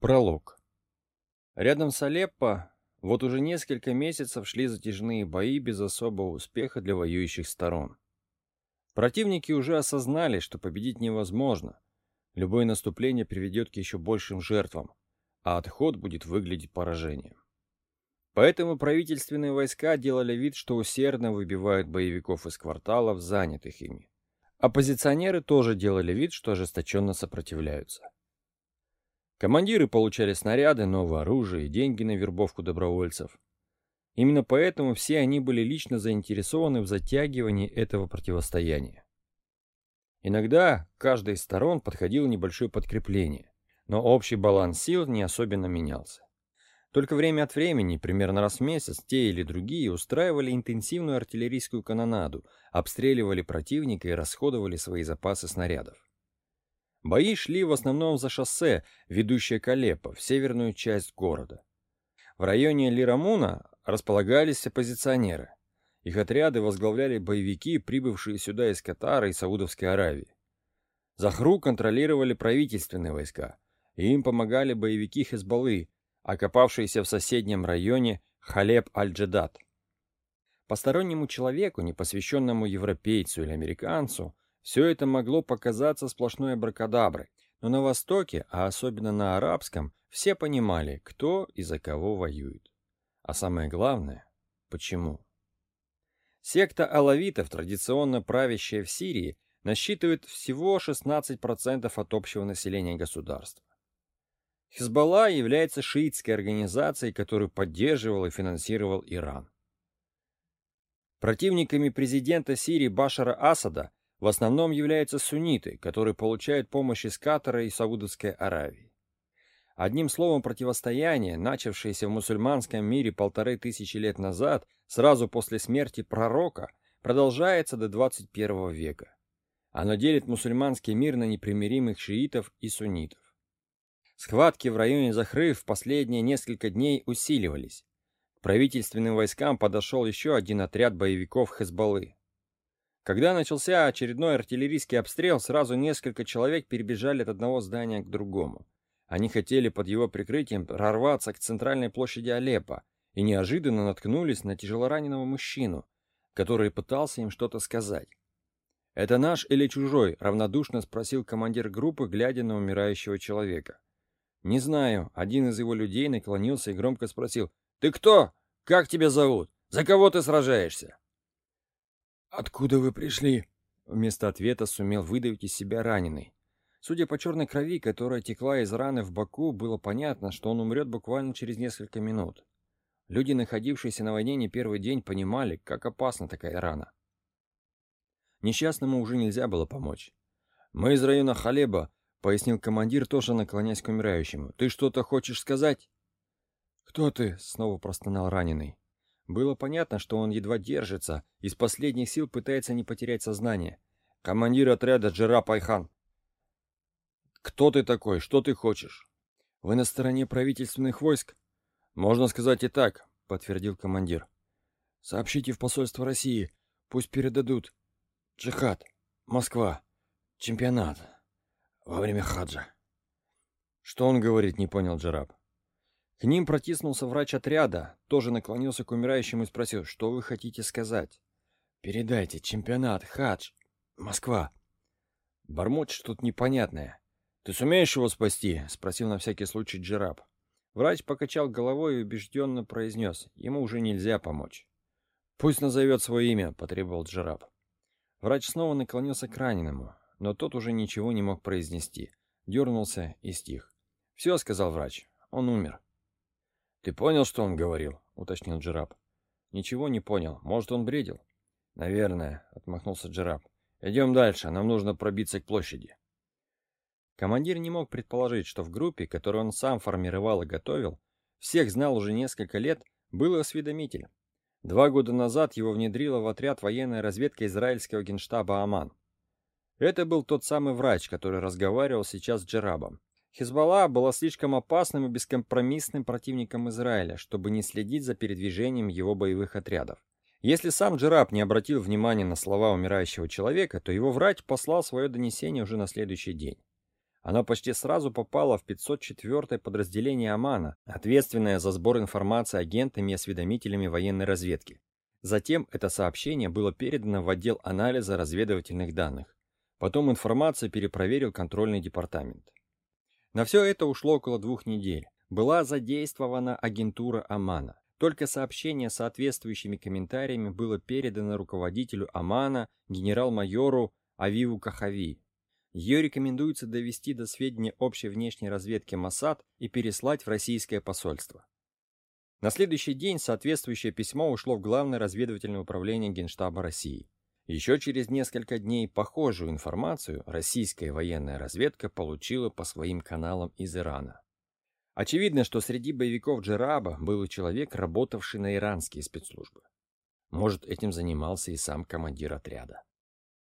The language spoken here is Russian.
Пролог. Рядом с Алеппо вот уже несколько месяцев шли затяжные бои без особого успеха для воюющих сторон. Противники уже осознали, что победить невозможно. Любое наступление приведет к еще большим жертвам, а отход будет выглядеть поражением. Поэтому правительственные войска делали вид, что усердно выбивают боевиков из кварталов, занятых ими. Оппозиционеры тоже делали вид, что ожесточенно сопротивляются. Командиры получали снаряды, новое оружие и деньги на вербовку добровольцев. Именно поэтому все они были лично заинтересованы в затягивании этого противостояния. Иногда каждой из сторон подходило небольшое подкрепление, но общий баланс сил не особенно менялся. Только время от времени, примерно раз в месяц, те или другие устраивали интенсивную артиллерийскую канонаду, обстреливали противника и расходовали свои запасы снарядов. Бои шли в основном за шоссе, ведущее к Алеппо, в северную часть города. В районе Лирамуна располагались оппозиционеры. Их отряды возглавляли боевики, прибывшие сюда из Катара и Саудовской Аравии. Захру контролировали правительственные войска, и им помогали боевики Хезбаллы, окопавшиеся в соседнем районе Халеб-аль-Джедат. Постороннему человеку, непосвященному европейцу или американцу, все это могло показаться сплошной абракадаброй, но на Востоке, а особенно на арабском, все понимали, кто и за кого воюет. А самое главное, почему. Секта алавитов, традиционно правящая в Сирии, насчитывает всего 16% от общего населения государства. Хизбалла является шиитской организацией, которую поддерживал и финансировал Иран. Противниками президента Сирии Башара Асада в основном являются сунниты, которые получают помощь из Катара и Саудовской Аравии. Одним словом, противостояние, начавшееся в мусульманском мире полторы тысячи лет назад, сразу после смерти пророка, продолжается до 21 века. Оно делит мусульманский мир на непримиримых шиитов и суннитов. Схватки в районе Захры в последние несколько дней усиливались. К правительственным войскам подошел еще один отряд боевиков Хезбаллы. Когда начался очередной артиллерийский обстрел, сразу несколько человек перебежали от одного здания к другому. Они хотели под его прикрытием прорваться к центральной площади Алеппо и неожиданно наткнулись на тяжелораненого мужчину, который пытался им что-то сказать. «Это наш или чужой?» — равнодушно спросил командир группы, глядя на умирающего человека. «Не знаю». Один из его людей наклонился и громко спросил. «Ты кто? Как тебя зовут? За кого ты сражаешься?» «Откуда вы пришли?» Вместо ответа сумел выдавить из себя раненый. Судя по черной крови, которая текла из раны в боку, было понятно, что он умрет буквально через несколько минут. Люди, находившиеся на войне не первый день, понимали, как опасна такая рана. Несчастному уже нельзя было помочь. «Мы из района Халеба», — пояснил командир, тоже наклоняясь к умирающему. «Ты что-то хочешь сказать?» «Кто ты?» — снова простонал раненый. Было понятно, что он едва держится, из последних сил пытается не потерять сознание. «Командир отряда Джера Пайхан». «Кто ты такой? Что ты хочешь?» «Вы на стороне правительственных войск?» «Можно сказать и так», — подтвердил командир. «Сообщите в посольство России. Пусть передадут. Джихад. Москва. Чемпионат. Во время хаджа». «Что он говорит?» — не понял Джараб. К ним протиснулся врач отряда, тоже наклонился к умирающему и спросил, что вы хотите сказать? «Передайте, чемпионат, хадж, Москва». Бормочет тут непонятное. «Ты сумеешь его спасти?» — спросил на всякий случай Джераб. Врач покачал головой и убежденно произнес, ему уже нельзя помочь. «Пусть назовет свое имя», — потребовал Джераб. Врач снова наклонился к раненому, но тот уже ничего не мог произнести. Дернулся и стих. «Все», — сказал врач, — «он умер». «Ты понял, что он говорил?» — уточнил Джераб. «Ничего не понял. Может, он бредил?» «Наверное», — отмахнулся Джераб. «Идем дальше. Нам нужно пробиться к площади». Командир не мог предположить, что в группе, которую он сам формировал и готовил, всех знал уже несколько лет, был осведомитель. Два года назад его внедрила в отряд военная разведка израильского генштаба Аман. Это был тот самый врач, который разговаривал сейчас с Джерабом. Хизбалла была слишком опасным и бескомпромиссным противником Израиля, чтобы не следить за передвижением его боевых отрядов. Если сам Джераб не обратил внимания на слова умирающего человека, то его врач послал свое донесение уже на следующий день. Она почти сразу попала в 504-е подразделение Омана, ответственное за сбор информации агентами и осведомителями военной разведки. Затем это сообщение было передано в отдел анализа разведывательных данных. Потом информацию перепроверил контрольный департамент. На все это ушло около двух недель. Была задействована агентура Омана. Только сообщение с соответствующими комментариями было передано руководителю Омана, генерал-майору Авиву Кахави. Ее рекомендуется довести до сведения общей внешней разведки Моссад и переслать в российское посольство. На следующий день соответствующее письмо ушло в Главное разведывательное управление Генштаба России. Еще через несколько дней похожую информацию российская военная разведка получила по своим каналам из Ирана. Очевидно, что среди боевиков Джераба был человек, работавший на иранские спецслужбы. Может, этим занимался и сам командир отряда.